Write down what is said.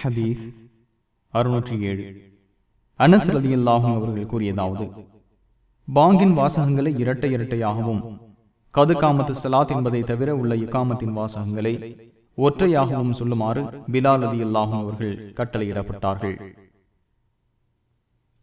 ஹதீஸ் அறுநூற்றி ஏழு. அனஸ் ரதியல்லாஹும் அவர்கள் கூறியதாவது பாங்கின் வாசகங்களை இரட்டை இரட்டையாகவும் கதுகாமத்து சலாத் என்பதை தவிர உள்ள இக்காமத்தின் வாசகங்களை ஒற்றையாகவும் சொல்லுமாறு பிலால் ரதியல்லாஹும் அவர்கள் கட்டளையிடப்பட்டார்கள்.